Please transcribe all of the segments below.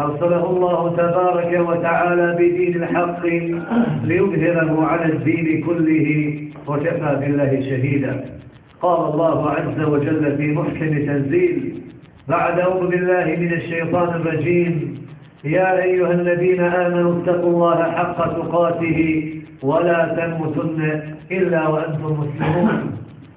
أرسله الله تبارك وتعالى بدين الحق ليظهره على الدين كله وكفى بالله شهيدا. قال الله عز وجل في محكم تنزيل بعد أعوذ بالله من الشيطان الرجيم يا أيها الذين آمنوا اتقوا الله حق تقاته ولا تموتن إلا وأنتم مسلمون.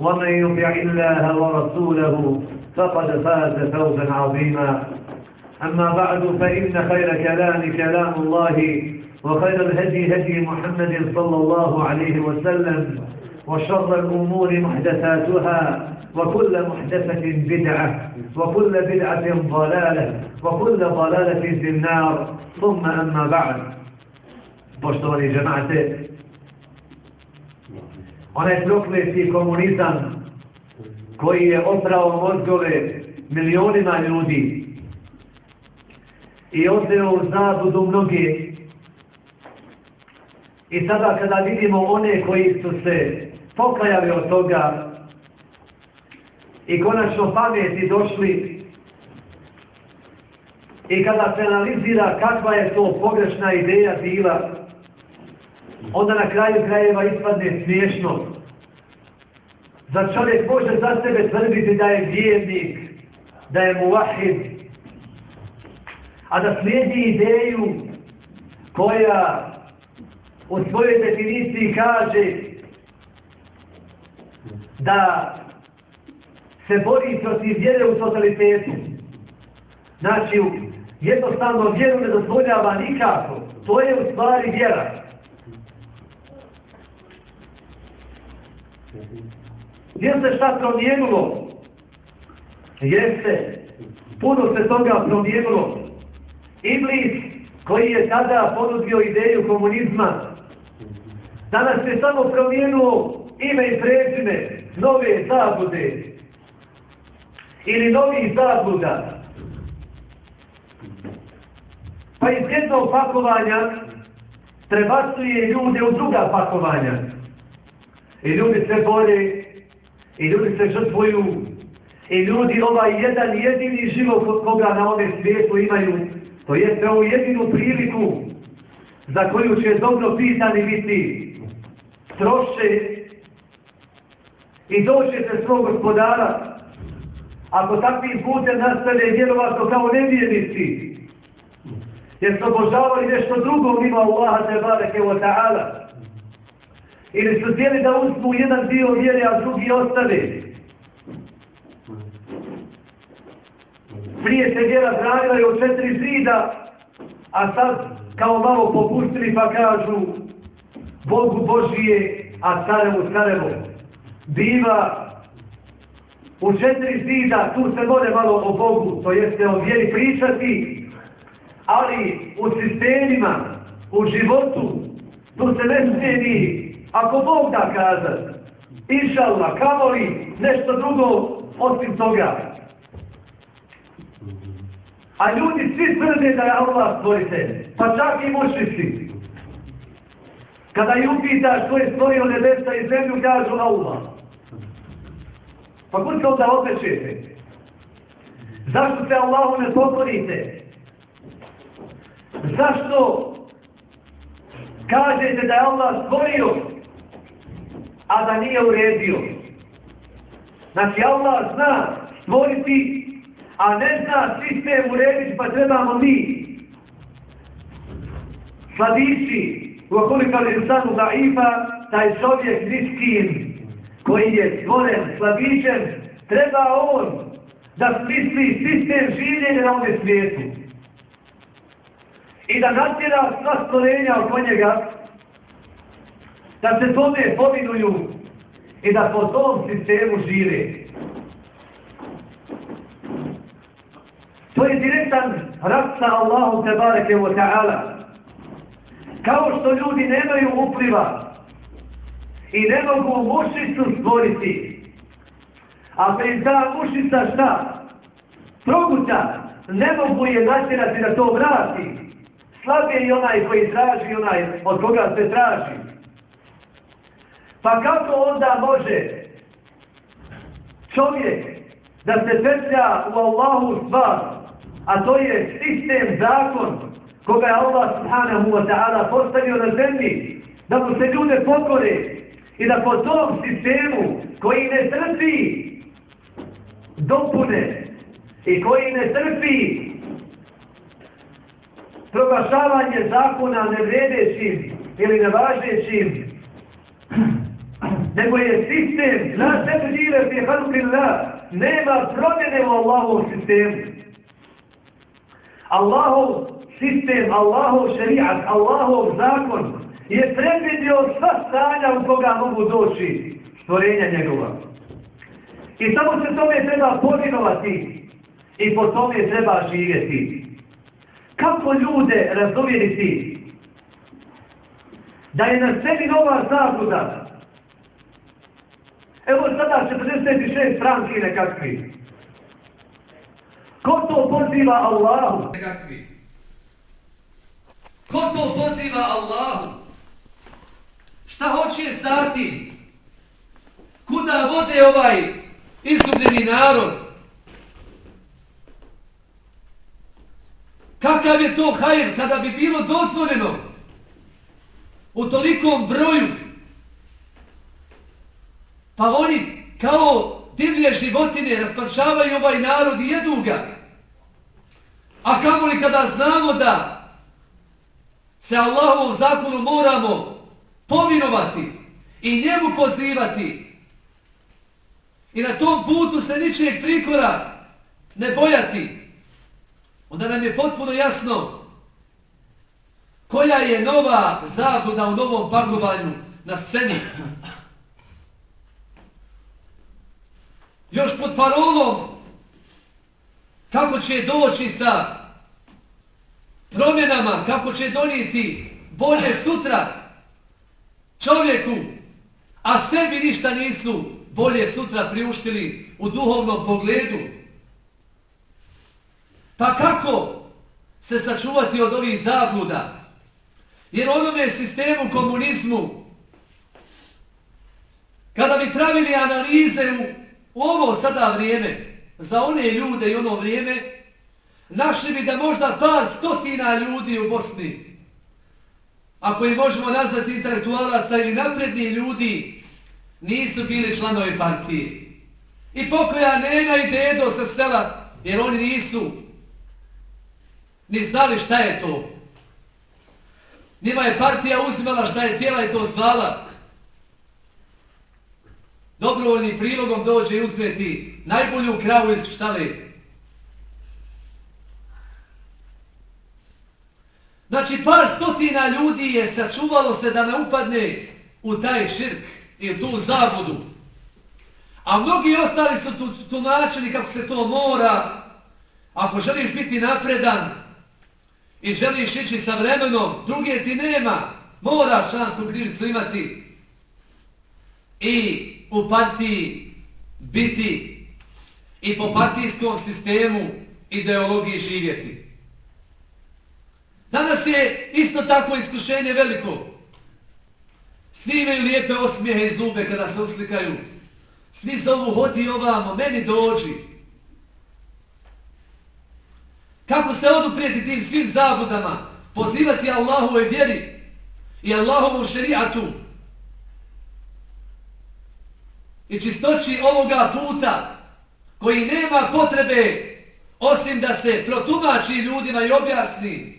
ومن يطع الله ورسوله فقد فاز فوزا عظيما. أما بعد فإن خير كلام كلام الله وخير الهدي هدي محمد صلى الله عليه وسلم وشر الأمور محدثاتها وكل محدثة بدعة وكل بدعة ضلالة وكل ضلالة في النار. ثم أما بعد. Poštovani džemate, onaj prokleti komunizam koji je oprao mozgove milionima ljudi i odveo u zabudu mnoge. I sada kada vidimo one koji su se pokajali od toga i konačno pameti došli i kada se analizira kakva je to pogrešna ideja bila onda na kraju krajeva ispadne smiješno. Za čovjek može za sebe tvrditi da je vjernik, da je muvahid, a da slijedi ideju koja u svojoj definiciji kaže da se bori protiv vjere u totalitetu. Znači, jednostavno vjeru ne dozvoljava nikako. To je u stvari vjera. Gdje se šta promijenilo? Jeste, puno se toga promijenilo. Iblis, koji je tada ponudio ideju komunizma, danas se samo promijenilo ime i prezime nove zabude ili novi zabuda. Pa iz jednog pakovanja prebacuje ljude u druga pakovanja. I ljudi se bore I ljudi se žrtvuju. I ljudi ovaj jedan jedini život koga na ove svijetu imaju. To je ovu jedinu priliku za koju će dobro pitani biti. Troše i doćete svog gospodara. Ako takvim putem nastane vjerovatno kao nevjernici. Jer su obožavali nešto drugo mimo Allaha te bareke wa ta'ala. Ili su htjeli da uzmu jedan dio vjere, a drugi ostave. Prije se vjera pravila je od četiri zida, a sad kao malo popustili pa kažu Bogu Božije, a staremu staremu. Biva u četiri zida, tu se vode malo o Bogu, to jeste o vjeri pričati, ali u sistemima, u životu, tu se ne smije Ako Bog da kazat, inša Allah, kamo li nešto drugo osim toga? A ljudi svi tvrde da je Allah stvorite, pa čak i mušnici. Kada ju upitaš što je stvorio nebesa i zemlju, kažu Allah. Pa kod se onda otečete? Zašto se Allahu ne pokorite? Zašto kažete da je Allah stvorio a da nije uredio. Znači Allah zna stvoriti, a ne zna sistem urediti, pa trebamo mi. Sladići, u li sanu da ima, taj čovjek niskim, koji je stvoren slabićem, treba on da smisli sistem življenja na ovom svijetu. I da natjera sva stvorenja oko njega, da se tome povinuju i da po tom sistemu žive. To je direktan rad sa Allahom tebareke wa ta'ala. Kao što ljudi nemaju upliva i ne mogu mušicu stvoriti. A pri ta mušica šta? Proguta. Ne mogu je natjerati da to vrati. Slab je i onaj koji traži, onaj od koga se traži. Pa kako onda može čovjek da se petlja u Allahu stvar, a to je sistem, zakon, koga je Allah subhanahu wa ta'ala postavio na zemlji, da mu se ljude pokore, i da po tom sistemu koji ne trpi dopune i koji ne trpi proglašavanje zakona nevredećim ili nevažećim nego je sistem na sebi žive fi halukillah nema promjene u Allahovom sistemu Allahov sistem, Allahov šerijat, Allahov zakon je predvidio sva stanja u koga mogu doći stvorenja njegova. I samo se tome treba povinovati i po tome treba živjeti. Kako ljude razumijeti da je na sebi nova zabluda? Evo sada 46 franki nekakvi. Ko to poziva Allahu? Nekakvi. Ko to poziva Allahu? Šta hoće sati? Kuda vode ovaj izgubljeni narod? Kakav je to hajr kada bi bilo dozvoljeno u tolikom broju? Pa oni kao divlje životinje raspačavaju ovaj narod i jedu ga. A kako li kada znamo da se Allahovom zakonu moramo povinovati i njemu pozivati i na tom putu se ničijeg prikora ne bojati, onda nam je potpuno jasno koja je nova zabluda u novom pakovanju na sceni. Još pod parolom kako će doći sa promjenama, kako će donijeti bolje sutra, čovjeku, a sebi ništa nisu bolje sutra priuštili u duhovnom pogledu. Pa kako se sačuvati od ovih zabluda? Jer onome sistemu komunizmu, kada bi pravili analize u, u ovo sada vrijeme, za one ljude i ono vrijeme, našli bi da možda par stotina ljudi u Bosni ako ih možemo nazvati intelektualaca ili napredni ljudi, nisu bili članovi partije. I pokoja nena i dedo sa sela, jer oni nisu ni znali šta je to. Nima je partija uzimala šta je tijela i to zvala. Dobrovoljnim prilogom dođe i uzmeti najbolju kravu iz štale. Znači, par stotina ljudi je sačuvalo se da ne upadne u taj širk i tu zabudu. A mnogi ostali su tu tumačeni kako se to mora. Ako želiš biti napredan i želiš ići sa vremenom, druge ti nema. Moraš šansku knjižicu imati i u partiji biti i po partijskom sistemu ideologiji živjeti. Danas je isto tako iskušenje veliko. Svi imaju lijepe osmijehe i zube kada se uslikaju. Svi zovu, hodi ovamo, meni dođi. Kako se oduprijeti tim svim zabudama? Pozivati Allahu i vjeri i Allahovu šerijatu. I čistoći ovoga puta koji nema potrebe osim da se protumači ljudima i objasni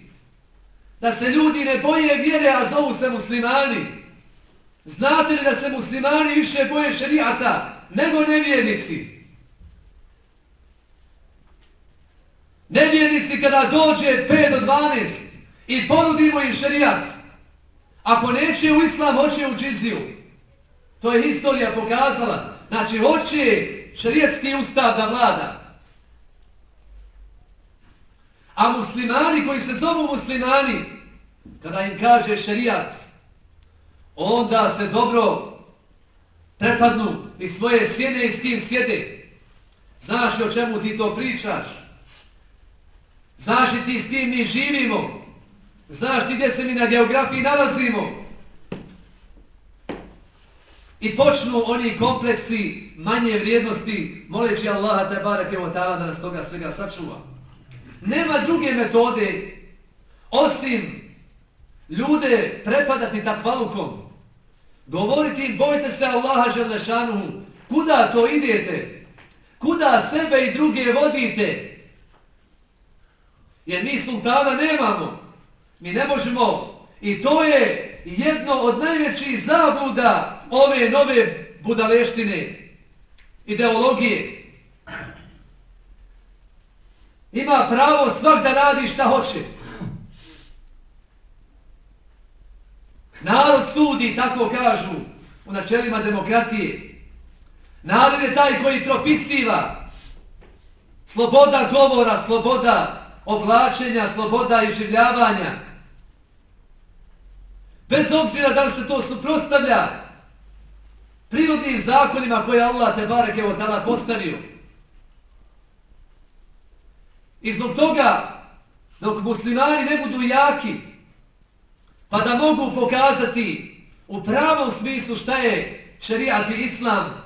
da se ljudi ne boje vjere, a zovu se muslimani. Znate li da se muslimani više boje šerijata nego nevjernici? Nevjernici kada dođe 5 do 12 i ponudimo im šerijat, ako neće u islam, hoće u džiziju. To je historija pokazala. Znači, hoće šerijatski ustav da vlada. A muslimani koji se zovu muslimani, kada im kaže šerijat, onda se dobro prepadnu i svoje sjene i s tim sjede. Znaš o čemu ti to pričaš? Znaš ti s kim mi živimo? Znaš ti gdje se mi na geografiji nalazimo? I počnu oni kompleksi manje vrijednosti, moleći Allaha te barake o ta'ala da nas toga svega sačuva. Nema druge metode osim ljude prepadati takvalukom. Govoriti im, bojte se Allaha želešanuhu. Kuda to idete? Kuda sebe i druge vodite? Jer mi sultana nemamo. Mi ne možemo. I to je jedno od najvećih zabluda ove nove budaleštine, ideologije. Ima pravo svak da radi šta hoće. Narod sudi, tako kažu, u načelima demokratije. Narod je taj koji propisiva sloboda govora, sloboda oblačenja, sloboda iživljavanja. Bez obzira da li se to suprostavlja prirodnim zakonima koje Allah te barek evo tada postavio. I zbog toga, dok muslimani ne budu jaki, pa da mogu pokazati u pravom smislu šta je šerijat i islam,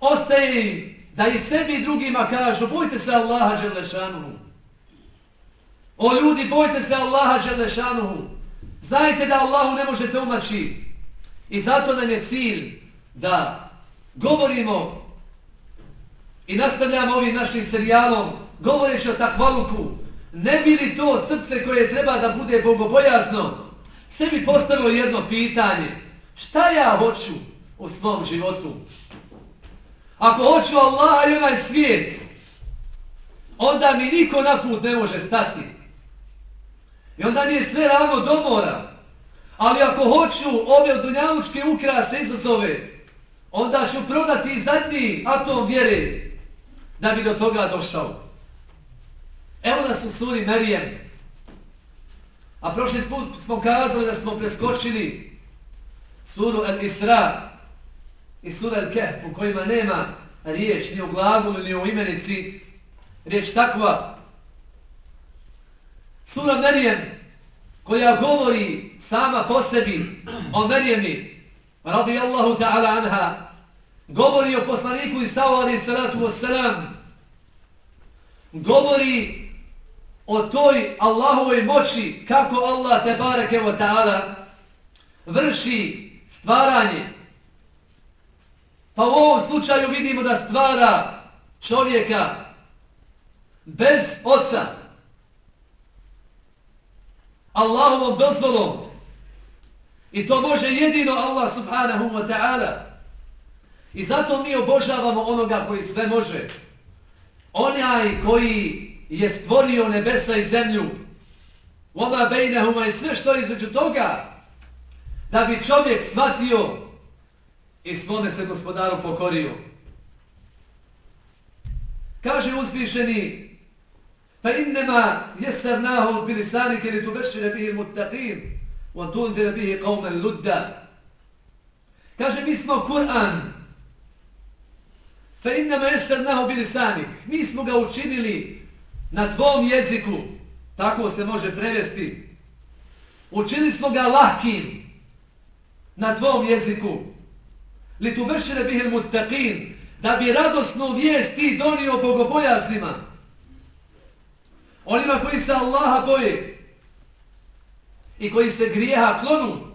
ostaje im da i sebi i drugima kažu bojte se Allaha Đelešanuhu. O ljudi, bojte se Allaha Đelešanuhu. Znajte da Allahu ne možete umaći. I zato nam je cilj da govorimo i nastavljamo ovim našim serijalom govoreći o takvaluku. Ne bi li to srce koje treba da bude bogobojazno sebi postavilo jedno pitanje. Šta ja hoću u svom životu? Ako hoću Allaha i onaj svijet, onda mi niko na put ne može stati. I onda mi je sve ravno do mora. Ali ako hoću ove dunjalučke ukrase izazove, onda ću prodati zadnji atom vjere da bi do toga došao. Evo nas u suri Merijem. A prošli put smo kazali da smo preskočili suru Al-Isra i suru Al-Kehf u kojima nema riječ ni u glagolu ni u imenici. Riječ takva. Sura Merijem koja govori sama po sebi o Merijemi radijallahu ta'ala anha govori o poslaniku Isao alaih salatu wassalam govori o toj Allahovoj moći kako Allah te bareke wa ta'ala vrši stvaranje. Pa u ovom slučaju vidimo da stvara čovjeka bez oca. Allahovom dozvolom. I to može jedino Allah subhanahu wa ta'ala. I zato mi obožavamo onoga koji sve može. Onaj koji je stvorio nebesa i zemlju, ova bejnehuma i sve što je između toga, da bi čovjek shvatio i svome se gospodaru pokorio. Kaže uzvišeni, fa innema jesar nahu bilisani keli tu vešćine bihi muttaqim, on بِهِ قَوْمَ qawmen. Kaže, mi smo Kur'an, فَإِنَّمَا innema بِلِسَانِكِ mi smo ga učinili na tvom jeziku, tako se može prevesti. Učinili smo ga lahkim na tvom jeziku. Li بِهِ الْمُتَّقِينَ da bi radosnu vijest ti donio bogopojasnima. Onima koji se Allaha boje i koji se grijeha klonu.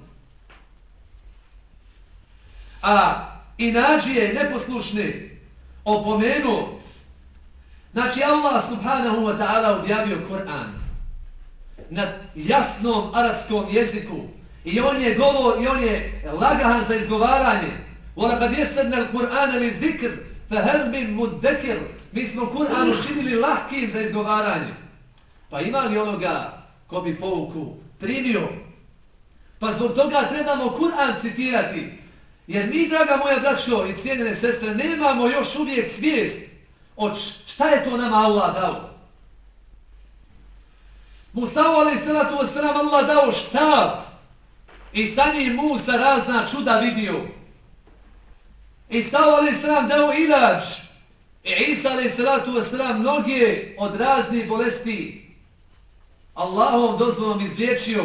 A i nađije neposlušne opomenuo Znači Allah subhanahu wa ta'ala objavio Kur'an na jasnom arapskom jeziku I on je govor, i on je lagahan za izgovaranje. Vola kad jesedna l-Qur'an ili zikr, fa hel min muddekir. Mi smo Kur'an učinili lahkim za izgovaranje. Pa ima li onoga ko bi pouku primio? Pa zbog toga trebamo Kur'an citirati. Jer mi, draga moja braćo i cijenjene sestre, nemamo još uvijek svijest od šta je to nama Allah dao. Musa alaih salatu wasalam Allah dao štab i sa njim Musa razna čuda vidio. Isa alaih salam dao ilač i Isa alaih salatu wasalam mnoge od raznih bolesti Allahom dozvolom izliječio.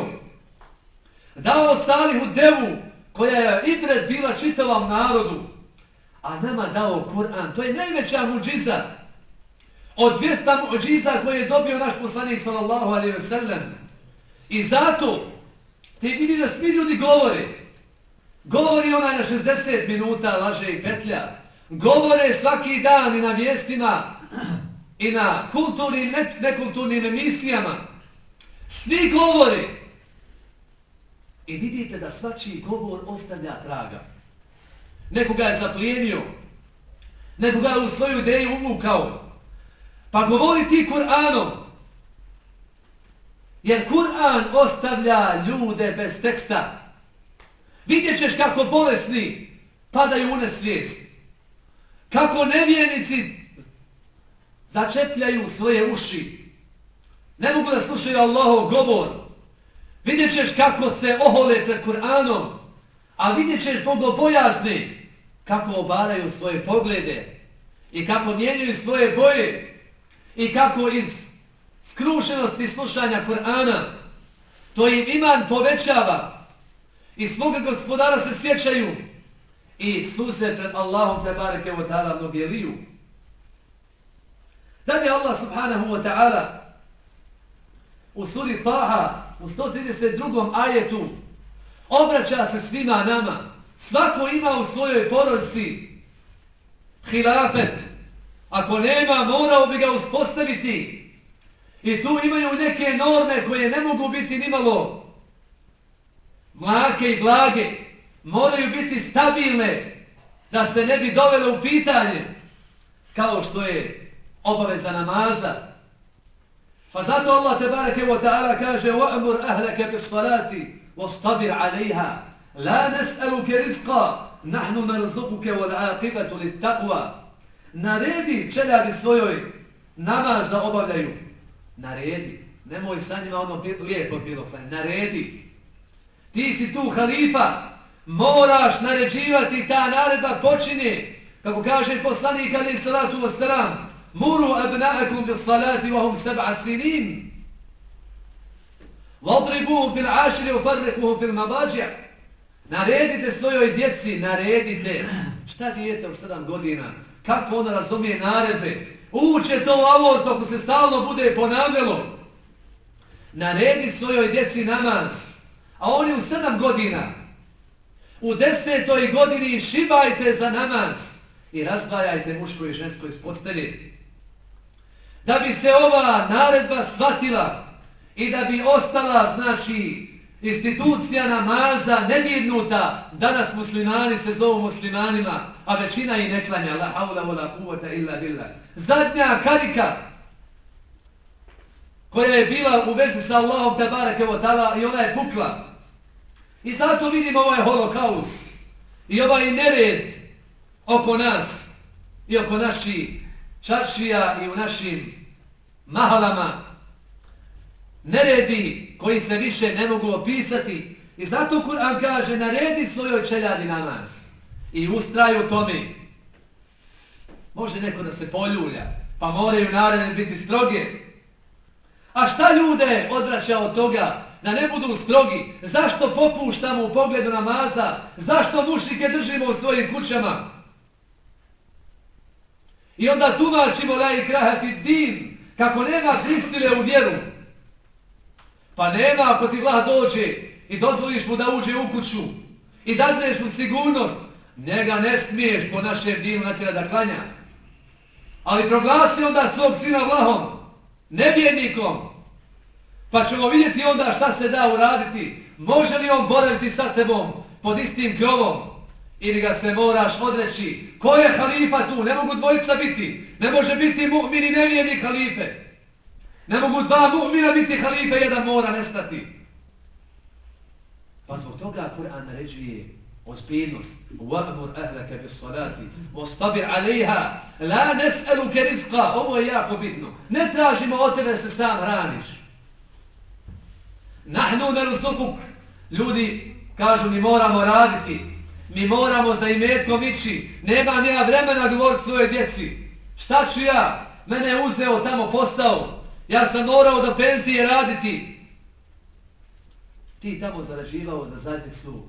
Dao Salihu devu koja je ibret bila čitavom narodu, a nama dao Kur'an. To je najveća muđiza od 200 muđiza koje je dobio naš poslanik sallallahu alaihi ve sellem. I zato te vidi da svi ljudi govore. Govori ona na 60 minuta laže i petlja. Govore svaki dan i na vijestima i na kulturnim, nekulturnim emisijama. Svi govore. I vidite da svačiji govor ostavlja traga. Nekoga je zaplijenio. Nekoga je u svoju ideju umukao. Pa govori ti Kur'anom. Jer Kur'an ostavlja ljude bez teksta. Vidjet ćeš kako bolesni padaju u nesvijest. Kako nevijenici začepljaju svoje uši. Ne mogu da slušaju Allahov govor. Vidjet ćeš kako se ohole pred Kur'anom, a vidjet ćeš bogobojazni kako obaraju svoje poglede i kako mijenjuju svoje boje i kako iz skrušenosti slušanja Kur'ana to im iman povećava i svoga gospodara se sjećaju i suze pred Allahom te bareke wa ta'ala mnoge liju. Dalje Allah subhanahu wa ta'ala u suri Taha u 132. ajetu obraća se svima nama. Svako ima u svojoj porodci hilafet. Ako nema, morao bi ga uspostaviti. I tu imaju neke norme koje ne mogu biti nimalo mlake i blage. Moraju biti stabilne da se ne bi dovele u pitanje kao što je obaveza namaza, Pa zato Allah tebareke wa ta'ala kaže وَأْمُرْ أَهْلَكَ بِالصَّلَاتِ وَاسْتَبِرْ عَلَيْهَا لَا نَسْأَلُكَ رِزْقَ نَحْنُ مَرْزُقُكَ lit-taqwa." Naredi čeljadi svojoj namaz da obavljaju. Naredi. Nemoj sa njima ono lijepo bilo. Naredi. Ti si tu halifa. Moraš naređivati ta naredba počini. Kako kaže poslanik Ali Salatu Vosramu. Muru أبناءكم بالصلاة salati سبع سنين sab'a sinin. العاشر وفرقوهم في wa. Naredite svojoj djeci, naredite. Šta dijete u 7 godina? Kako ona razumije naredbe? Uče to ovo dok se stalno bude ponavljalo. Naredi svojoj djeci namaz. A oni u 7 godina. U desetoj godini šibajte za namaz. I razdvajajte muško i žensko iz postelje da bi se ova naredba shvatila i da bi ostala, znači, institucija namaza nedirnuta, danas muslimani se zovu muslimanima, a većina i ne klanja, la haula vola kuvata illa billah. Zadnja karika koja je bila u vezi sa Allahom tabarake wa ta'ala i ona je pukla. I zato vidimo ovaj holokaus i ovaj nered oko nas i oko naših čaršija i u našim mahalama, neredi koji se više ne mogu opisati. I zato Kur'an kaže, naredi svojoj čeljadi namaz i ustraju tome. Može neko da se poljulja, pa moraju naredne biti stroge. A šta ljude odvraća od toga da ne budu strogi? Zašto popuštamo u pogledu namaza? Zašto mušnike držimo u svojim kućama? I onda tumačimo la krahati din, Kako nema pristile u vjeru. Pa nema ako ti vlah dođe i dozvoliš mu da uđe u kuću i dadneš mu sigurnost, njega ne smiješ po našem dinu natjera da klanja. Ali proglasi onda svog sina vlahom, nevjernikom, pa ćemo vidjeti onda šta se da uraditi. može li on boraviti sa tebom pod istim krovom ili ga se moraš odreći. Ko je halifa tu? Ne mogu dvojica biti. Ne može biti mu'min i nevijeni halife. Ne mogu dva mu'mina biti halife, jedan mora nestati. Pa zbog toga Kur'an naređuje ozbiljnost. وَأْمُرْ أَهْلَكَ salati. Ostabi عَلَيْهَا La نَسْأَلُكَ رِزْقَ Ovo je jako bitno. Ne tražimo od tebe se sam raniš. Nahnu nerzukuk. Ljudi kažu mi moramo raditi. Mi moramo za imetkom ići. Nemam ja vremena govoriti svoje djeci. Šta ću ja? Mene je uzeo tamo posao. Ja sam morao do penzije raditi. Ti tamo zarađivao za zadnjicu,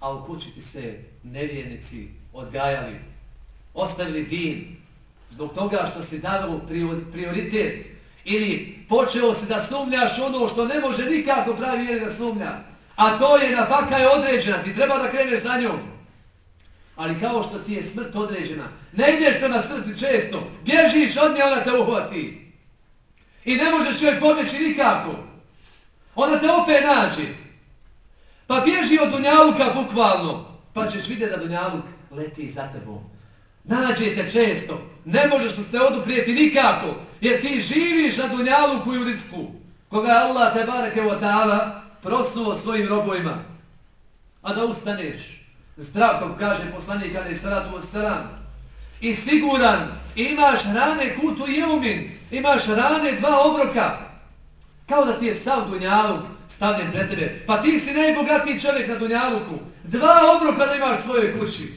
a u kući ti se nevjernici odgajali. Ostavili din. Zbog toga što si davao prioritet ili počeo se da sumljaš ono što ne može nikako pravi vjeri da sumlja. A to je nafaka je određena, ti treba da kreneš za njom. Ali kao što ti je smrt određena, ne ideš prema smrti često, bježiš od nje, ona te uhvati. I ne može čovjek pobjeći nikako. Ona te opet nađe. Pa bježi od Dunjaluka bukvalno, pa ćeš vidjeti da Dunjaluk leti za tebom. Nađe te često, ne možeš se oduprijeti nikako, jer ti živiš na Dunjaluku i u risku, koga Allah te bareke u ta'ala prosuo svojim robojima. A da ustaneš, zdrav, kako kaže poslanik Ali Salatu Wasalam, i siguran, imaš rane kutu i imaš rane dva obroka, kao da ti je sav Dunjaluk stavljen pred tebe. Pa ti si najbogatiji čovjek na Dunjaluku. Dva obroka da imaš svoje kući.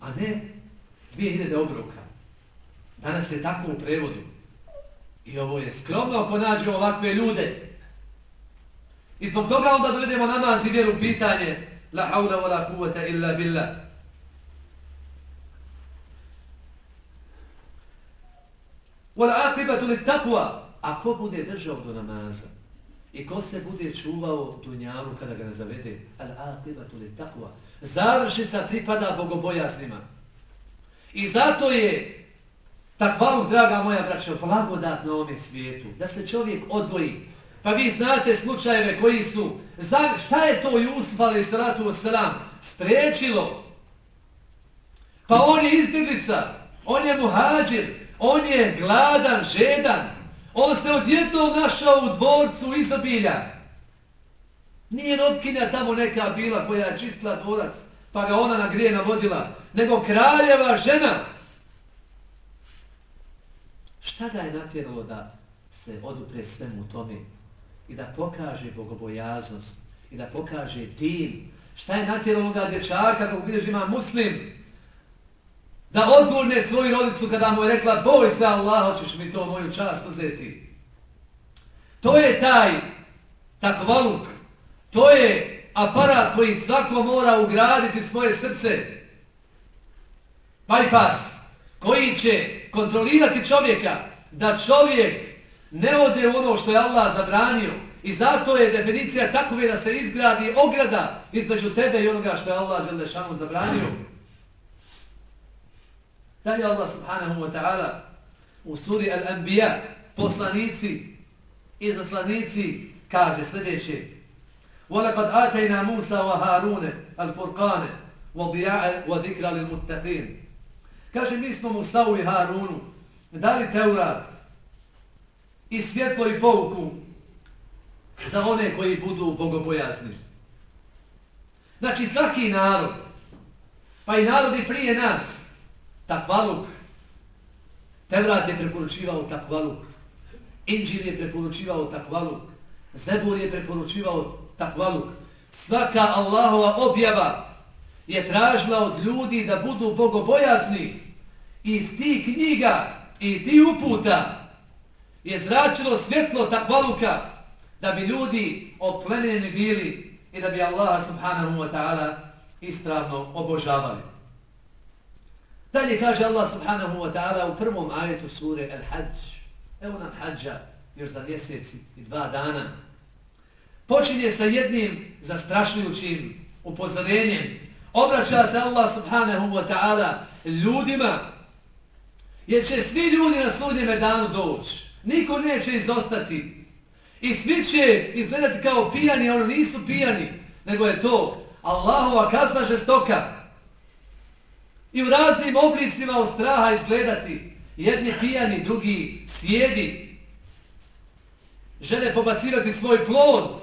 A ne dvije hiljade obroka. Danas je tako u prevodu. I ovo je skromno ako nađemo ovakve ljude. I zbog toga onda dovedemo namaz i vjeru pitanje La haula wa la kuvata illa billah. Wa la aqibatu li taqwa. A ko bude držao do namaza? I ko se bude čuvao dunjalu kada ga ne zavede? Al aqibatu li taqwa. Završnica pripada bogobojasnima. I zato je takvalu, draga moja braća, blagodat na ovome svijetu. Da se čovjek odvoji. Pa vi znate slučajeve koji su... Za, šta je to Jusuf, ali salatu wasalam, sprečilo? Pa on je izbjeglica. On je muhađir. On je gladan, žedan. On se odjedno našao u dvorcu izobilja. Nije robkinja tamo neka bila koja je čistila dvorac, pa ga ona na grije navodila, nego kraljeva žena. Šta ga je natjeralo da se odupre svemu tome i da pokaže bogobojaznost i da pokaže din? Šta je natjeralo da dječaka, kako vidiš ima muslim, da odgurne svoju rodicu kada mu je rekla boj se Allah, hoćeš mi to moju čast uzeti. To je taj takvaluk, to je aparat koji svako mora ugraditi svoje srce. Bypass, koji će kontrolirati čovjeka, da čovjek ne ode u ono što je Allah zabranio. I zato je definicija takove da se izgradi ograda između tebe i onoga što je Allah Želešanu zabranio. Dalje Allah subhanahu wa ta'ala u suri Al-Anbiya poslanici i zaslanici kaže sljedeće وَلَقَدْ آتَيْنَا مُوسَى وَهَارُونَ الْفُرْقَانَ وَضِيَاءَ وَذِكْرَ لِلْمُتَّقِينَ Kaže mi smo Musa i Harunu dali Teurat i svjetlo i pouku za one koji budu bogobojazni. Znači svaki narod, pa i narodi prije nas, takvaluk. Tevrat je preporučivao takvaluk. Inđir je preporučivao takvaluk. Zebur je preporučivao takvaluk. Svaka Allahova objava je tražila od ljudi da budu bogobojazni. I iz tih knjiga i ti uputa je zračilo svjetlo takvaluka da bi ljudi oplemeni bili i da bi Allah subhanahu wa ta'ala ispravno obožavali. Dalje kaže Allah subhanahu wa ta'ala u prvom ajetu sure Al-Hajj. Evo nam hađa još za mjeseci i dva dana. Počinje sa jednim zastrašujućim upozorenjem. Obraća se Allah subhanahu wa ta'ala ljudima jer će svi ljudi na sudnjeme danu doći. Niko neće izostati. I svi će izgledati kao pijani, a oni nisu pijani, nego je to Allahova kazna žestoka. I u raznim oblicima od straha izgledati. Jedni pijani, drugi sjedi. Žele pobacirati svoj plod.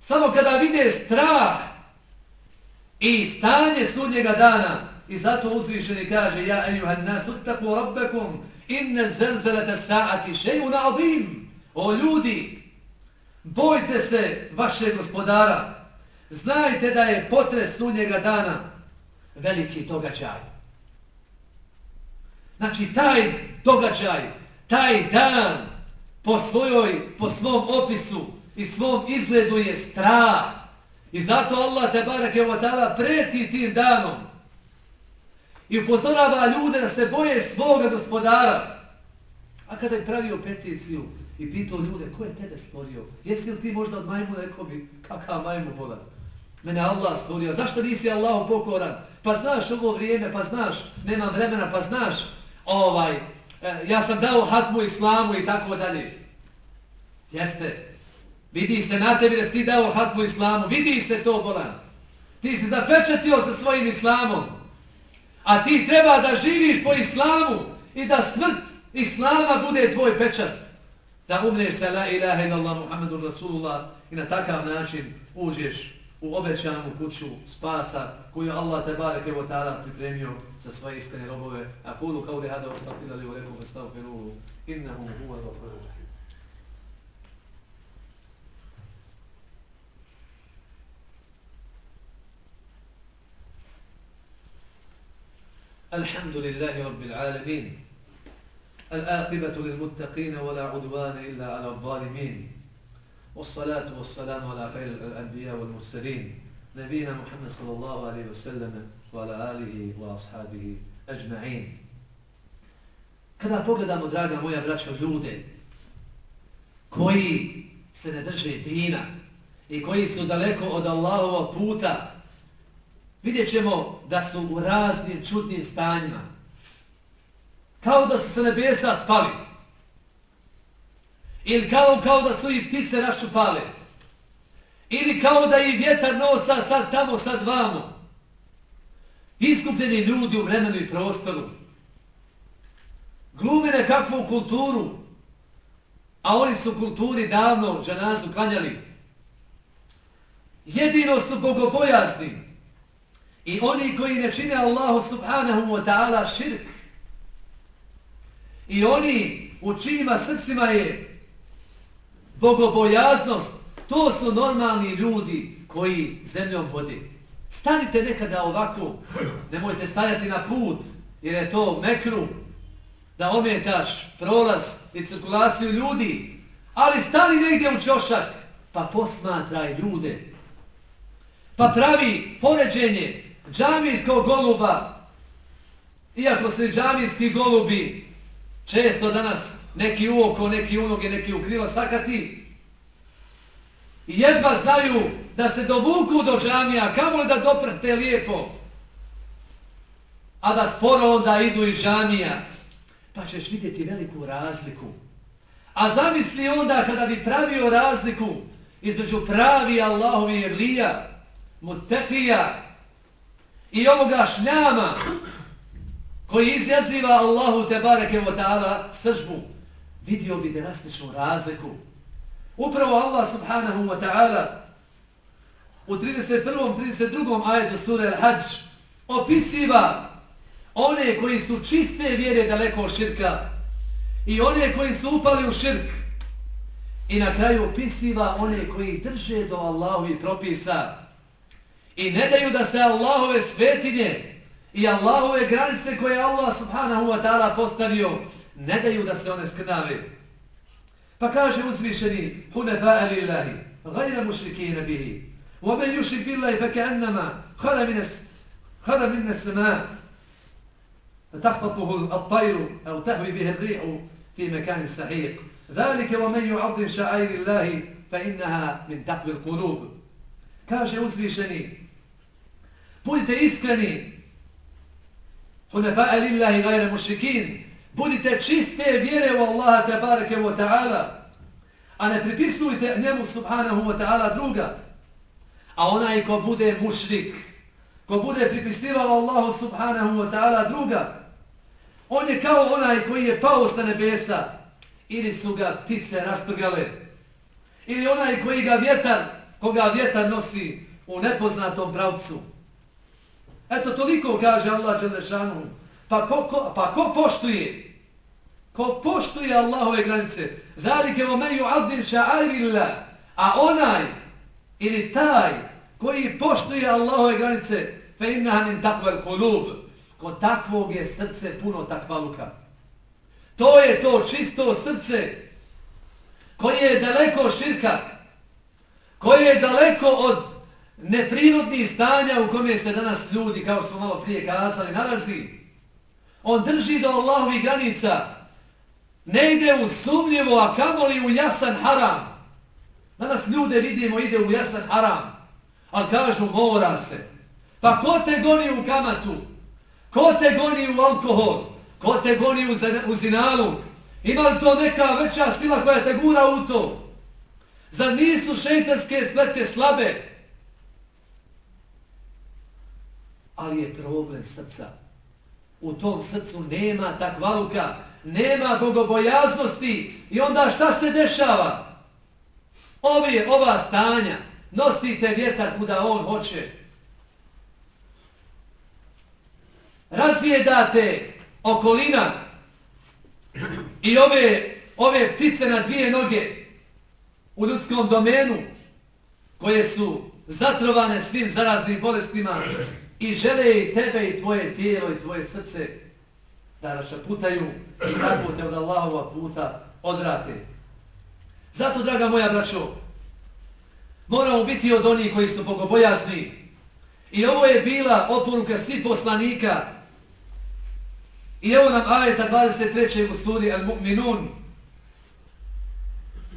Samo kada vide strah i stanje sudnjega dana, i zato uzvišeni kaže, ja ejuhan nas utaku rabbekum, inne zelzelete sa'ati šeju adim. O ljudi, bojte se vašeg gospodara. Znajte da je potres sudnjega dana veliki događaj. Znači, taj događaj, taj dan po, svojoj, po svom opisu i svom izgledu je strah. I zato Allah te barak je tada preti tim danom i upozorava ljude da se boje svoga gospodara. A kada je pravio peticiju i pitao ljude, ko je tebe stvorio? Jesi li ti možda od majmu nekobi? kakav majmu bolan? Mene Allah stvorio. Zašto nisi Allahu pokoran? Pa znaš ovo vrijeme, pa znaš, nemam vremena, pa znaš, ovaj, e, ja sam dao hatmu islamu i tako dalje. Jeste. Vidi se na tebi da si ti dao hatmu islamu. Vidi se to, bolan. Ti si zapečetio sa svojim islamom. A ti treba da živiš po islamu i da smrt islama bude tvoj pečat. Da umreš sa la ilaha illallah Muhammedur Rasulullah i na takav način uđeš u obećanu kuću spasa koju Allah te bareke ve taala pripremio za svoje iskrene robove. A kulu kao li hada ostafila li lekum astaghfiruhu innahu huwa ghafurur الحمد لله رب العالمين الآقبة للمتقين ولا عدوان إلا على الظالمين والصلاة والسلام على خير الأنبياء والمرسلين نبينا محمد صلى الله عليه وسلم وعلى آله وأصحابه أجمعين Kada pogledamo, draga moja braća, ljude koji se ne drže dina i koji su daleko od Allahova puta, vidjet ćemo da su u raznim čudnim stanjima. Kao da su se nebesa spali. Ili kao, kao da su i ptice rašupale. Ili kao da i vjetar nosa sad tamo, sad vamo. Iskupljeni ljudi u vremenu i prostoru. Glume nekakvu kulturu. A oni su kulturi davno džanazu klanjali. Jedino su bogobojazni. I oni koji ne čine Allahu subhanahu wa ta'ala širk. I oni u čijima srcima je bogobojaznost, to su normalni ljudi koji zemljom vode. Stanite nekada ovako, nemojte stajati na put, jer je to mekru, da ometaš prolaz i cirkulaciju ljudi, ali stani negdje u čošak, pa posmatraj ljude. Pa pravi poređenje džamijskog goluba, iako se džamijski golubi često danas neki u oko, neki u noge, neki u krila sakati, i jedva znaju da se dovuku do džamija, kamo li da doprte lijepo, a da sporo onda idu iz džamija, pa ćeš vidjeti veliku razliku. A zamisli onda kada bi pravio razliku između pravi Allahovi jevlija, mutekija, i ovoga šljama koji izjaziva Allahu te bareke wa ta'ala sržbu, vidio bi drastičnu razliku. Upravo Allah subhanahu wa ta'ala u 31. 32. ajetu sura Al-Hajj opisiva one koji su čiste vjere daleko od širka i one koji su upali u širk i na kraju opisiva one koji drže do Allahu i propisa i ne daju da se Allahove svetinje i Allahove granice koje Allah subhanahu wa ta'ala postavio, ne daju da se one skrnave. Pa kaže uzvišeni, hunefa alilahi, gajra mušrikina bihi, u obe yušrik billahi fa keannama, hara minne sema, تخطفه الطير أو تهوي به الريح في مكان سحيق ذلك ومن يعظم شعائر الله فإنها من تقوى القلوب كاش uzvišeni Budite iskreni. Hunefa'a lillahi gajre mušrikin. Budite čiste vjere u Allaha te wa ta'ala. A ne pripisujte njemu subhanahu wa ta'ala druga. A onaj ko bude mušrik, ko bude pripisivao Allahu subhanahu wa ta'ala druga, on je kao onaj koji je pao sa nebesa ili su ga ptice rastrgale ili onaj koji ga vjetar, koga vjetar nosi u nepoznatom pravcu. Eto toliko kaže Allah Đelešanu. Pa ko, ko, pa ko poštuje? Ko poštuje Allahove granice? Zalike vo meju adin ša'airilla. A onaj ili taj koji poštuje Allahove granice fe innaha min takvel kulub. Ko takvog je srce puno takvaluka. To je to čisto srce koje je daleko širka, koje je daleko od neprirodnih stanja u kome se danas ljudi, kao smo malo prije kazali, nalazi. On drži do Allahovih granica, ne ide u sumnjevo, a kamoli u jasan haram. Danas ljude vidimo, ide u jasan haram, ali kažu mora se. Pa ko te goni u kamatu? Ko te goni u alkohol? Ko te goni u, u zinalu? Ima li to neka veća sila koja te gura u to? Zar nisu šeitanske spletke slabe? Ali je problem srca. U tom srcu nema takvaluka, nema bogobojaznosti i onda šta se dešava? Ovi, ova stanja, nosite vjetar kuda on hoće. Razvijedate okolina i ove, ove ptice na dvije noge u ljudskom domenu koje su zatrovane svim zaraznim bolestima i žele i tebe i tvoje tijelo i tvoje srce da rašaputaju i tako te od Allahova puta odrate. Zato, draga moja braćo, moramo biti od onih koji su bogobojazni. I ovo je bila oporuka svih poslanika I evo nam ajeta 23. u suri Al-Mu'minun.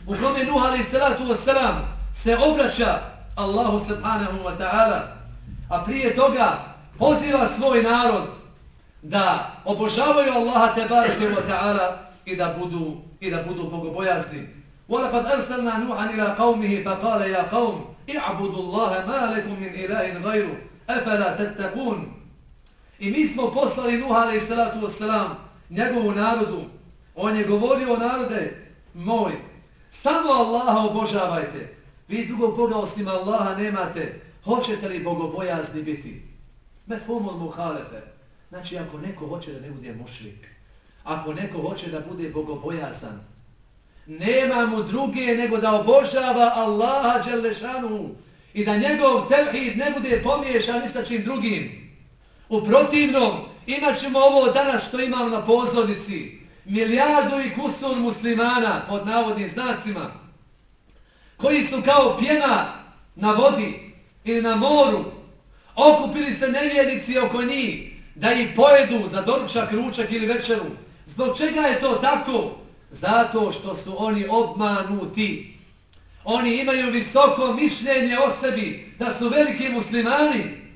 U kome Nuh alaih salatu wasalam se obraća Allahu subhanahu wa ta'ala A prije toga poziva svoj narod da obožavaju Allaha tebareke wa ta'ala i da budu i da budu bogobojazni. وَلَقَدْ أَرْسَلْنَا نُوحًا إِلَىٰ قَوْمِهِ فَقَالَ يَا قَوْمِ اِعْبُدُوا اللَّهَ مَا لَكُمْ مِنْ إِلَهٍ غَيْرُ أَفَلَا تَتَّقُونَ I mi smo poslali Nuh alaih salatu wasalam njegovu narodu. On je govorio narode moj, samo Allaha obožavajte. Vi drugog Boga osim Allaha nemate. Hoćete li bogobojazni biti? Mefumul muhalefe. Znači, ako neko hoće da ne bude mušlik, ako neko hoće da bude bogobojazan, nema mu druge nego da obožava Allaha Đelešanu i da njegov tevhid ne bude pomiješan ni sa čim drugim. U protivnom, imat ćemo ovo danas što imamo na pozornici. Milijardu i kusur muslimana, pod navodnim znacima, koji su kao pjena na vodi ili na moru, okupili se nevjernici oko njih da ih pojedu za doručak, ručak ili večeru. Zbog čega je to tako? Zato što su oni obmanuti. Oni imaju visoko mišljenje o sebi da su veliki muslimani,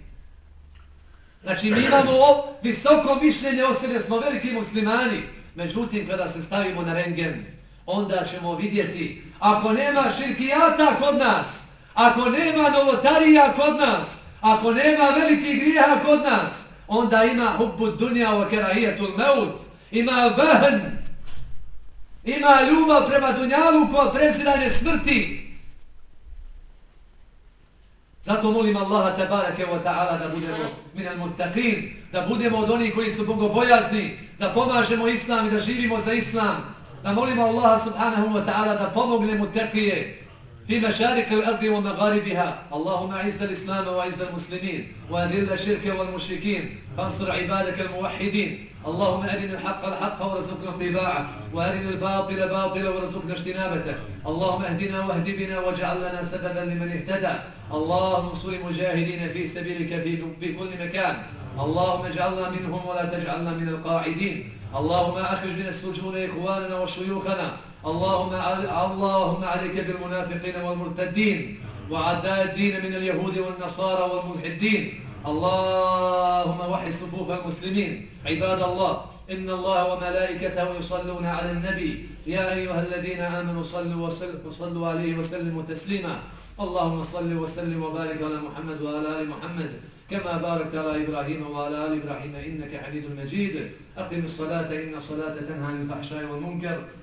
Znači, mi imamo visoko mišljenje o sebi, smo veliki muslimani. Međutim, kada se stavimo na rengen, onda ćemo vidjeti, ako nema širkijata kod nas, ako nema novotarija kod nas, ako nema velikih grijeha kod nas, onda ima hubbu dunja u kerahijetul meut, ima vahn, ima ljubav prema dunjalu koja preziranje smrti, Zato molim Allaha tabarake wa ta'ala da budemo minal muttaqin, da budemo od onih koji su bogobojazni, da pomažemo Islam i da živimo za Islam. Da molimo Allaha subhanahu wa ta'ala da pomogne muttaqije في مشارق الأرض ومغاربها. اللهم أعز الإسلام وأعز المسلمين وأذل الشرك والمشركين فانصر عبادك الموحدين. اللهم أرنا الحق الحق ورزقنا اتباعه وأرنا الباطل باطلا ورزقنا اجتنابته. اللهم اهدنا واهد بنا واجعل لنا سببا لمن اهتدى. اللهم انصر المجاهدين في سبيلك في, في كل مكان. اللهم اجعلنا منهم ولا تجعلنا من القاعدين. اللهم أخرج من السجون إخواننا وشيوخنا. اللهم اللهم عليك بالمنافقين والمرتدين وعداء الدين من اليهود والنصارى والملحدين. اللهم وحي صفوف المسلمين. عباد الله إن الله وملائكته يصلون على النبي. يا أيها الذين آمنوا صلوا, وصلوا عليه وسلموا تسليما. اللهم صل وسلم وبارك على محمد وعلى آل محمد. كما باركت على إبراهيم وعلى آل إبراهيم إنك حميد مجيد. أقم الصلاة إن الصلاة تنهى عن الفحشاء والمنكر.